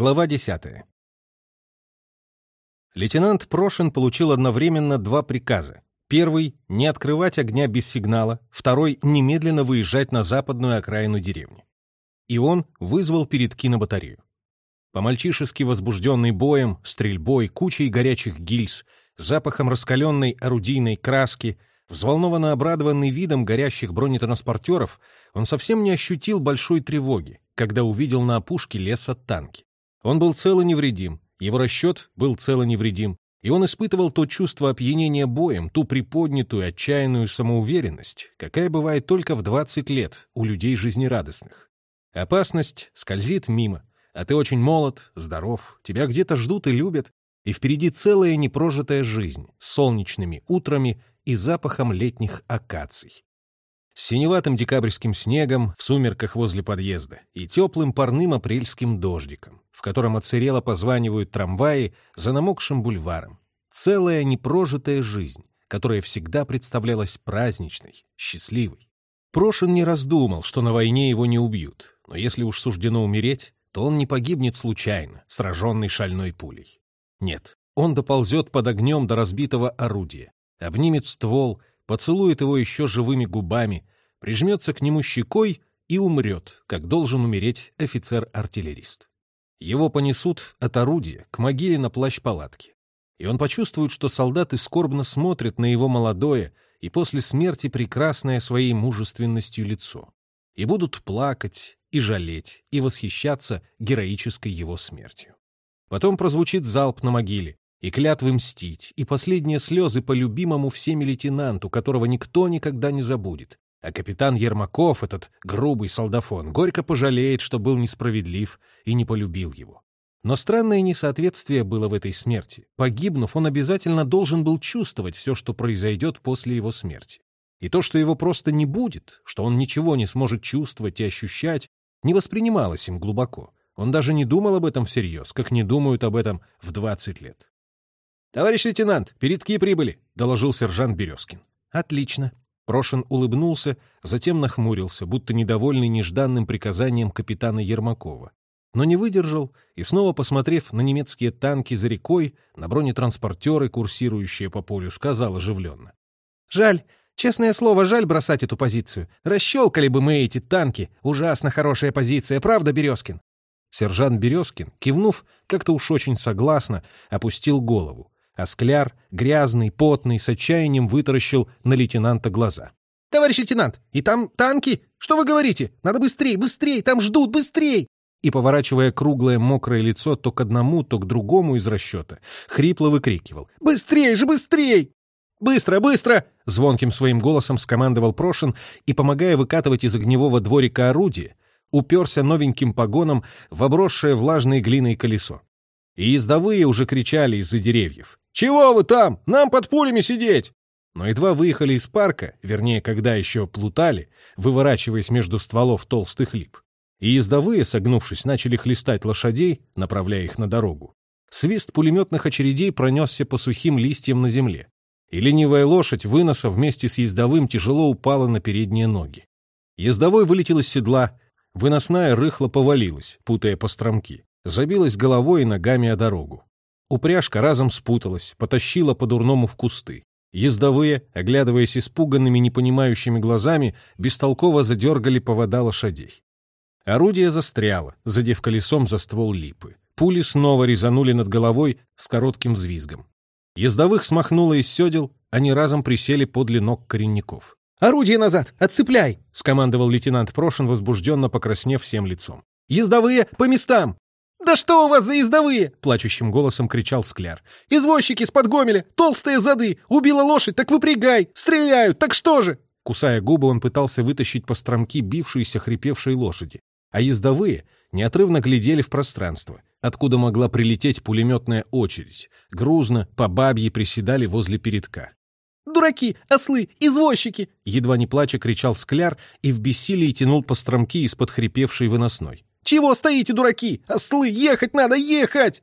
Глава 10. Лейтенант Прошин получил одновременно два приказа. Первый — не открывать огня без сигнала, второй — немедленно выезжать на западную окраину деревни. И он вызвал перед кинобатарею. По-мальчишески возбужденный боем, стрельбой, кучей горячих гильз, запахом раскаленной орудийной краски, взволнованно обрадованный видом горящих бронетранспортеров, он совсем не ощутил большой тревоги, когда увидел на опушке леса танки. Он был цел и невредим, его расчет был цел и невредим, и он испытывал то чувство опьянения боем, ту приподнятую, отчаянную самоуверенность, какая бывает только в 20 лет у людей жизнерадостных. Опасность скользит мимо, а ты очень молод, здоров, тебя где-то ждут и любят, и впереди целая непрожитая жизнь с солнечными утрами и запахом летних акаций синеватым декабрьским снегом в сумерках возле подъезда и теплым парным апрельским дождиком, в котором отсырело позванивают трамваи за намокшим бульваром. Целая непрожитая жизнь, которая всегда представлялась праздничной, счастливой. Прошин не раздумал, что на войне его не убьют, но если уж суждено умереть, то он не погибнет случайно, сраженный шальной пулей. Нет, он доползет под огнем до разбитого орудия, обнимет ствол поцелует его еще живыми губами, прижмется к нему щекой и умрет, как должен умереть офицер-артиллерист. Его понесут от орудия к могиле на плащ палатки. И он почувствует, что солдаты скорбно смотрят на его молодое и после смерти прекрасное своей мужественностью лицо. И будут плакать, и жалеть, и восхищаться героической его смертью. Потом прозвучит залп на могиле, и клятвы мстить, и последние слезы по любимому всеми лейтенанту, которого никто никогда не забудет. А капитан Ермаков, этот грубый солдафон, горько пожалеет, что был несправедлив и не полюбил его. Но странное несоответствие было в этой смерти. Погибнув, он обязательно должен был чувствовать все, что произойдет после его смерти. И то, что его просто не будет, что он ничего не сможет чувствовать и ощущать, не воспринималось им глубоко. Он даже не думал об этом всерьез, как не думают об этом в 20 лет. «Товарищ лейтенант, передки прибыли», — доложил сержант Березкин. «Отлично». Прошин улыбнулся, затем нахмурился, будто недовольный нежданным приказанием капитана Ермакова. Но не выдержал и, снова посмотрев на немецкие танки за рекой, на бронетранспортеры, курсирующие по полю, сказал оживленно. «Жаль, честное слово, жаль бросать эту позицию. Расщелкали бы мы эти танки. Ужасно хорошая позиция, правда, Березкин?» Сержант Березкин, кивнув, как-то уж очень согласно, опустил голову а скляр, грязный, потный, с отчаянием вытаращил на лейтенанта глаза. «Товарищ лейтенант, и там танки? Что вы говорите? Надо быстрей, быстрей, там ждут, быстрей!» И, поворачивая круглое мокрое лицо то к одному, то к другому из расчета, хрипло выкрикивал. «Быстрей же, быстрей!» «Быстро, быстро!» — звонким своим голосом скомандовал Прошин и, помогая выкатывать из огневого дворика орудие, уперся новеньким погоном в обросшее влажной глиной колесо. И ездовые уже кричали из-за деревьев. «Чего вы там? Нам под пулями сидеть!» Но едва выехали из парка, вернее, когда еще плутали, выворачиваясь между стволов толстых лип, и ездовые, согнувшись, начали хлестать лошадей, направляя их на дорогу. Свист пулеметных очередей пронесся по сухим листьям на земле, и ленивая лошадь выноса вместе с ездовым тяжело упала на передние ноги. Ездовой вылетел из седла, выносная рыхло повалилась, путая постромки, забилась головой и ногами о дорогу. Упряжка разом спуталась, потащила по-дурному в кусты. Ездовые, оглядываясь испуганными, непонимающими глазами, бестолково задергали повода лошадей. Орудие застряло, задев колесом за ствол липы. Пули снова резанули над головой с коротким взвизгом. Ездовых смахнуло из седел, они разом присели подле ног коренников. «Орудие назад! Отцепляй!» — скомандовал лейтенант Прошин, возбужденно покраснев всем лицом. «Ездовые по местам! «Да что у вас за ездовые?» — плачущим голосом кричал Скляр. «Извозчики с Подгомеля! Толстые зады! Убила лошадь, так выпрягай! Стреляют, так что же?» Кусая губы, он пытался вытащить по стромки бившиеся хрипевшей лошади. А ездовые неотрывно глядели в пространство, откуда могла прилететь пулеметная очередь. Грузно, по бабье приседали возле передка. «Дураки! Ослы! Извозчики!» Едва не плача кричал Скляр и в бессилии тянул по стромки из-под хрипевшей выносной. Чего стоите, дураки? Ослы, ехать надо, ехать!»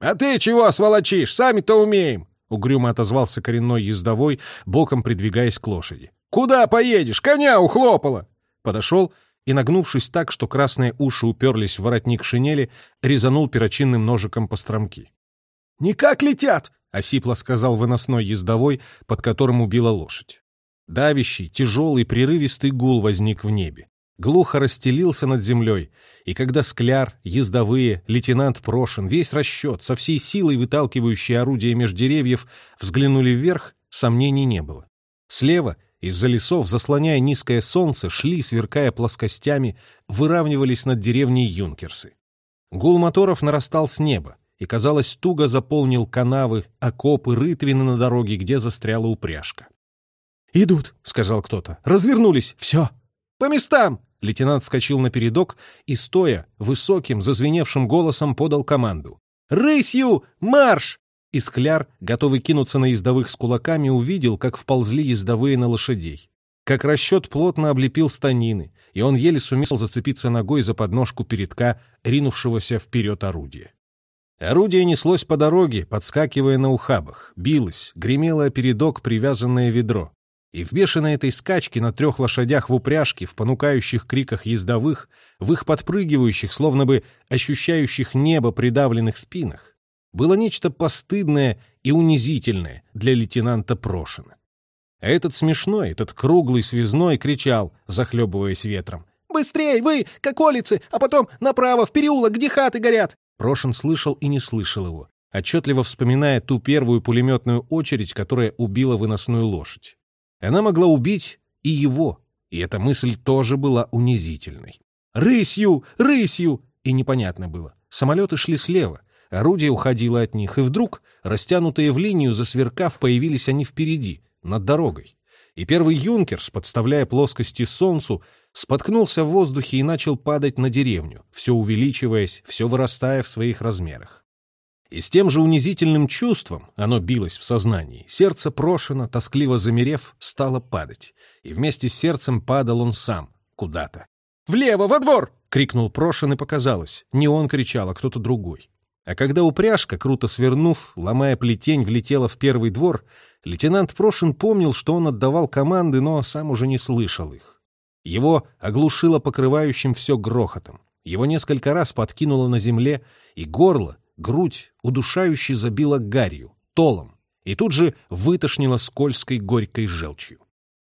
«А ты чего сволочишь? Сами-то умеем!» Угрюмо отозвался коренной ездовой, боком придвигаясь к лошади. «Куда поедешь? Коня ухлопала!» Подошел и, нагнувшись так, что красные уши уперлись в воротник шинели, резанул перочинным ножиком по стромки. «Никак летят!» — осипло сказал выносной ездовой, под которым убила лошадь. Давящий, тяжелый, прерывистый гул возник в небе. Глухо расстелился над землей, и когда скляр, ездовые, лейтенант Прошин, весь расчет, со всей силой выталкивающие орудия меж деревьев, взглянули вверх, сомнений не было. Слева, из-за лесов, заслоняя низкое солнце, шли, сверкая плоскостями, выравнивались над деревней юнкерсы. Гул моторов нарастал с неба, и, казалось, туго заполнил канавы, окопы, рытвины на дороге, где застряла упряжка. «Идут», — сказал кто-то. «Развернулись. Все. По местам!» Лейтенант вскочил на передок и, стоя, высоким, зазвеневшим голосом подал команду. «Рысью! Марш!» И Скляр, готовый кинуться на ездовых с кулаками, увидел, как вползли ездовые на лошадей. Как расчет плотно облепил станины, и он еле сумел зацепиться ногой за подножку передка, ринувшегося вперед орудия. Орудие неслось по дороге, подскакивая на ухабах, билось, гремело передок привязанное ведро. И в бешеной этой скачке на трех лошадях в упряжке, в понукающих криках ездовых, в их подпрыгивающих, словно бы ощущающих небо придавленных спинах, было нечто постыдное и унизительное для лейтенанта Прошина. А этот смешной, этот круглый связной кричал, захлебываясь ветром. «Быстрей, вы, как улицы, а потом направо, в переулок, где хаты горят!» Прошин слышал и не слышал его, отчетливо вспоминая ту первую пулеметную очередь, которая убила выносную лошадь. Она могла убить и его, и эта мысль тоже была унизительной. «Рысью! Рысью!» И непонятно было. Самолеты шли слева, орудие уходило от них, и вдруг, растянутые в линию, засверкав, появились они впереди, над дорогой. И первый юнкерс, подставляя плоскости солнцу, споткнулся в воздухе и начал падать на деревню, все увеличиваясь, все вырастая в своих размерах. И с тем же унизительным чувством оно билось в сознании. Сердце Прошина, тоскливо замерев, стало падать. И вместе с сердцем падал он сам, куда-то. «Влево, во двор!» — крикнул Прошин, и показалось. Не он кричал, а кто-то другой. А когда упряжка, круто свернув, ломая плетень, влетела в первый двор, лейтенант Прошин помнил, что он отдавал команды, но сам уже не слышал их. Его оглушило покрывающим все грохотом. Его несколько раз подкинуло на земле, и горло, грудь удушающе забила гарью, толом, и тут же вытошнила скользкой горькой желчью.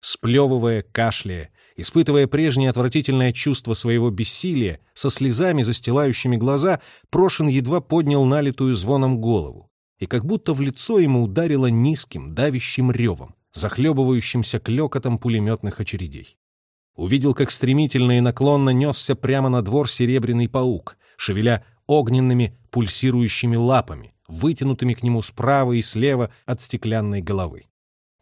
Сплевывая, кашляя, испытывая прежнее отвратительное чувство своего бессилия, со слезами, застилающими глаза, Прошин едва поднял налитую звоном голову, и как будто в лицо ему ударило низким, давящим ревом, захлебывающимся клекотом пулеметных очередей. Увидел, как стремительно и наклонно несся прямо на двор серебряный паук, шевеля огненными пульсирующими лапами, вытянутыми к нему справа и слева от стеклянной головы.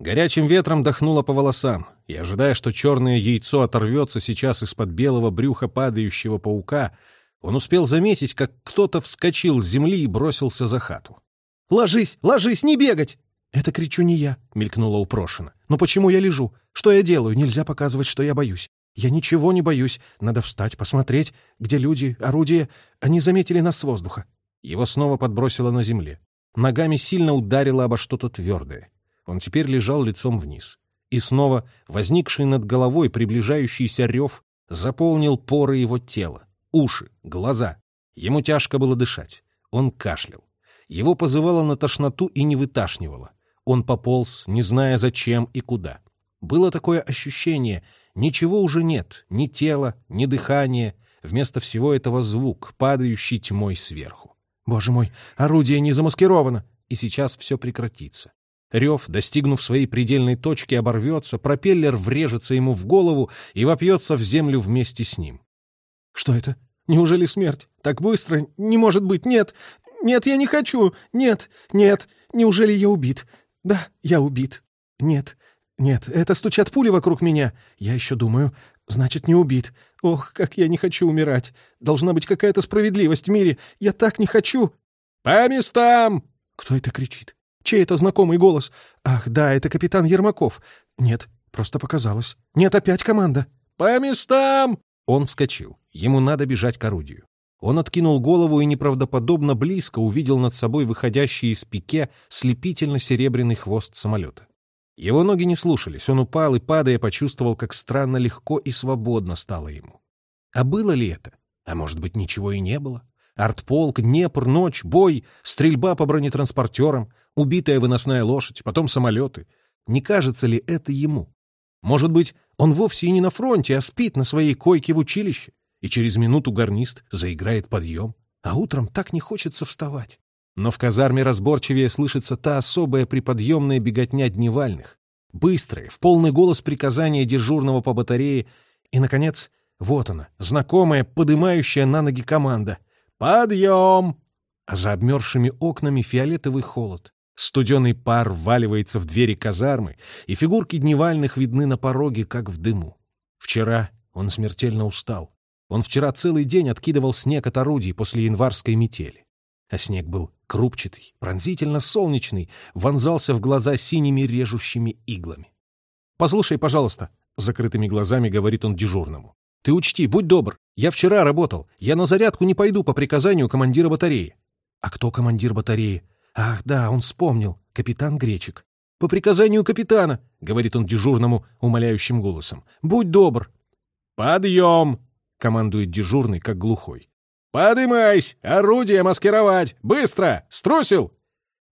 Горячим ветром дохнуло по волосам, и, ожидая, что черное яйцо оторвется сейчас из-под белого брюха падающего паука, он успел заметить, как кто-то вскочил с земли и бросился за хату. «Ложись, ложись, не бегать!» «Это кричу не я», — мелькнула упрошено. «Но почему я лежу? Что я делаю? Нельзя показывать, что я боюсь. Я ничего не боюсь. Надо встать, посмотреть, где люди, орудия. Они заметили нас с воздуха. Его снова подбросило на земле. Ногами сильно ударило обо что-то твердое. Он теперь лежал лицом вниз. И снова возникший над головой приближающийся рев заполнил поры его тела, уши, глаза. Ему тяжко было дышать. Он кашлял. Его позывало на тошноту и не выташнивало. Он пополз, не зная зачем и куда. Было такое ощущение, ничего уже нет, ни тела, ни дыхания, вместо всего этого звук, падающий тьмой сверху. Боже мой, орудие не замаскировано, и сейчас все прекратится. Рев, достигнув своей предельной точки, оборвется, пропеллер врежется ему в голову и вопьется в землю вместе с ним. Что это? Неужели смерть? Так быстро? Не может быть, нет! Нет, я не хочу! Нет, нет! Неужели я убит? Да, я убит. Нет, нет, это стучат пули вокруг меня. Я еще думаю, значит, не убит. Ох, как я не хочу умирать. Должна быть какая-то справедливость в мире. Я так не хочу. По местам! Кто это кричит? Чей это знакомый голос? Ах, да, это капитан Ермаков. Нет, просто показалось. Нет, опять команда. По местам! Он вскочил. Ему надо бежать к орудию. Он откинул голову и неправдоподобно близко увидел над собой выходящий из пике слепительно-серебряный хвост самолета. Его ноги не слушались, он упал и, падая, почувствовал, как странно легко и свободно стало ему. А было ли это? А может быть, ничего и не было? Артполк, Днепр, ночь, бой, стрельба по бронетранспортерам, убитая выносная лошадь, потом самолеты. Не кажется ли это ему? Может быть, он вовсе и не на фронте, а спит на своей койке в училище, и через минуту гарнист заиграет подъем, а утром так не хочется вставать. Но в казарме разборчивее слышится та особая приподъемная беготня дневальных, быстрое, в полный голос приказания дежурного по батарее, и, наконец, вот она, знакомая, подымающая на ноги команда. «Подъем!» А за обмерзшими окнами фиолетовый холод. Студеный пар вваливается в двери казармы, и фигурки дневальных видны на пороге, как в дыму. Вчера он смертельно устал. Он вчера целый день откидывал снег от орудий после январской метели. А снег был крупчатый, пронзительно солнечный, вонзался в глаза синими режущими иглами. «Послушай, пожалуйста», — закрытыми глазами говорит он дежурному. «Ты учти, будь добр. Я вчера работал. Я на зарядку не пойду по приказанию командира батареи». «А кто командир батареи?» «Ах, да, он вспомнил. Капитан Гречик». «По приказанию капитана», — говорит он дежурному умоляющим голосом. «Будь добр». «Подъем!» — командует дежурный, как глухой. «Подымайся! Орудие маскировать! Быстро! Струсил!»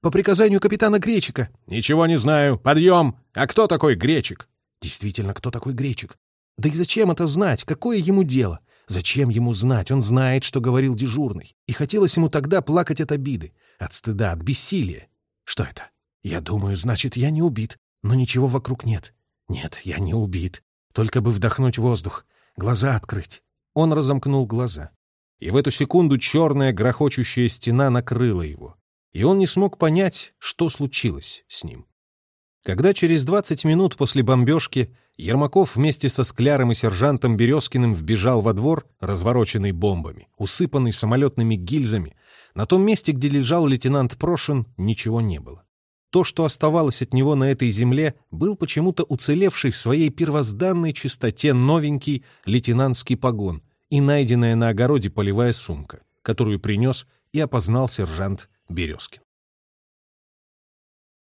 «По приказанию капитана Гречика». «Ничего не знаю. Подъем! А кто такой Гречик?» «Действительно, кто такой Гречик? Да и зачем это знать? Какое ему дело? Зачем ему знать? Он знает, что говорил дежурный. И хотелось ему тогда плакать от обиды. От стыда, от бессилия. Что это? Я думаю, значит, я не убит. Но ничего вокруг нет. Нет, я не убит. Только бы вдохнуть воздух. Глаза открыть. Он разомкнул глаза. И в эту секунду черная грохочущая стена накрыла его. И он не смог понять, что случилось с ним. Когда через 20 минут после бомбежки Ермаков вместе со Скляром и сержантом Березкиным вбежал во двор, развороченный бомбами, усыпанный самолетными гильзами, на том месте, где лежал лейтенант Прошин, ничего не было. То, что оставалось от него на этой земле, был почему-то уцелевший в своей первозданной чистоте новенький лейтенантский погон и найденная на огороде полевая сумка, которую принес и опознал сержант Березкин.